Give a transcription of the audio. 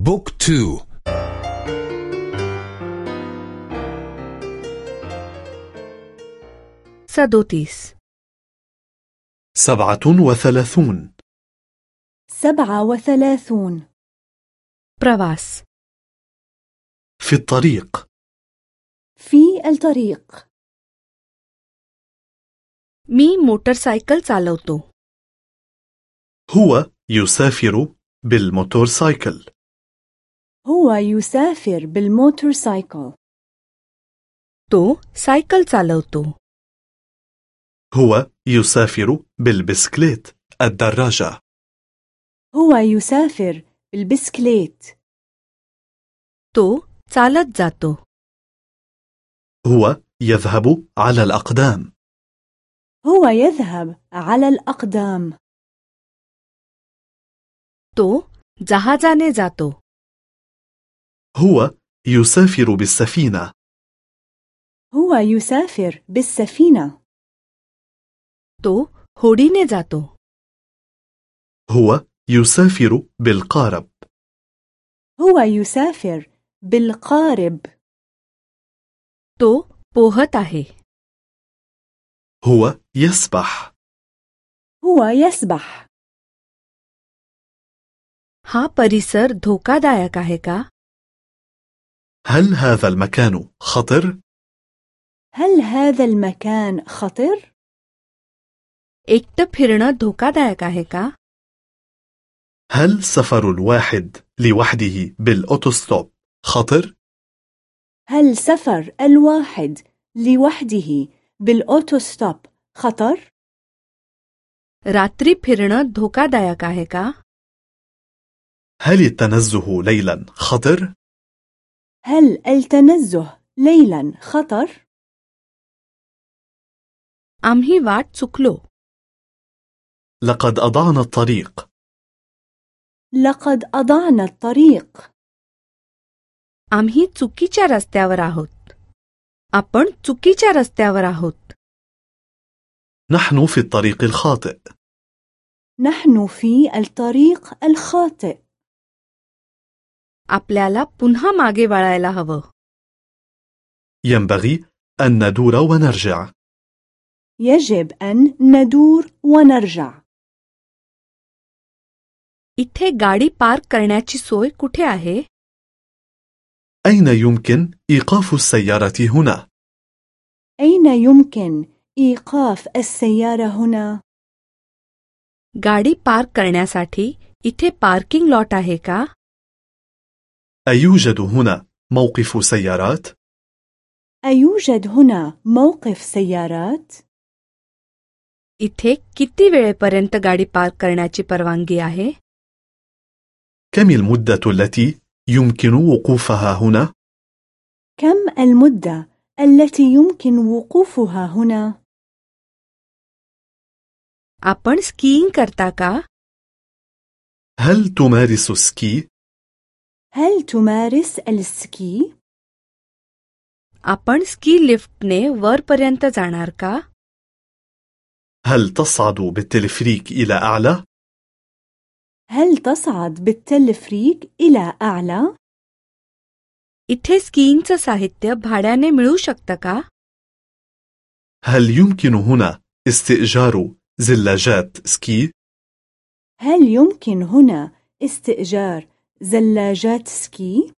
بوك تو सदोतीस سبعة وثلاثون سبعة وثلاثون प्रवास في الطريق في الطريق मी मोटरसायकल चालवतो هو يسافر بالموتورسايكل هو يسافر بالموتورسايكل तो सायकल चालवतो هو يسافر بالبسكليت الدراجة هو يسافر بالبسكليت तो चालत जातो هو يذهب على الأقدام هو يذهب على الأقدام तो जहाजाने जातो هو يسافر بالسفينة هو يسافر بالسفينة तो होडीने जातो هو يسافر بالقارب هو يسافر بالقارب तो पोहत आहे هو يسبح هو يسبح हा परिसर धोकादायक आहे का هل هذا المكان خطر؟ هل هذا المكان خطر؟ एकटं फिरणं धोकादायक आहे का هل سفر الواحد لوحده بالأوتوستوب خطر؟ هل سفر الواحد لوحده بالأوتوستوب خطر؟ रात्री फिरणं धोकादायक आहे का هل التنزه ليلا خطر؟ هل التنزه ليلا خطر؟ आम्ही वाट चुकलो لقد أضعنا الطريق لقد أضعنا الطريق आम्ही चुकीच्या रस्त्यावर आहोत आपण चुकीच्या रस्त्यावर आहोत نحن في الطريق الخاطئ نحن في الطريق الخاطئ आपल्याला पुन्हा मागे वळायला हवं ينبغي أن ندور ونرجع يجب أن ندور ونرجع इथे गाडी पार्क करण्याची सोय कुठे आहे أين يمكن إيقاف السيارة هنا؟ أين يمكن إيقاف السيارة هنا؟ गाडी पार्क करण्यासाठी इथे पार्किंग लॉट आहे का أيوجد هنا موقف سيارات؟ أيوجد هنا موقف سيارات؟ इथे किती वेळेपर्यंत गाडी पार्क करण्याची परवानगी आहे كم المدة التي يمكن وقوفها هنا؟ كم المدة التي يمكن وقوفها هنا؟ आपण स्कीइंग करता का هل تمارس سكي؟ هل تمارس السكي؟ आपण स्की लिफ्टने वरपर्यंत जाणार का هل تصعد بالتلفريك إلى أعلى؟ هل تصعد بالتلفريك إلى أعلى؟ इथे स्कीइंगचं साहित्य भाड्याने मिळू शकतं का هل يمكن هنا استئجار زلاجات سكي؟ هل يمكن هنا استئجار زلاجات سكي؟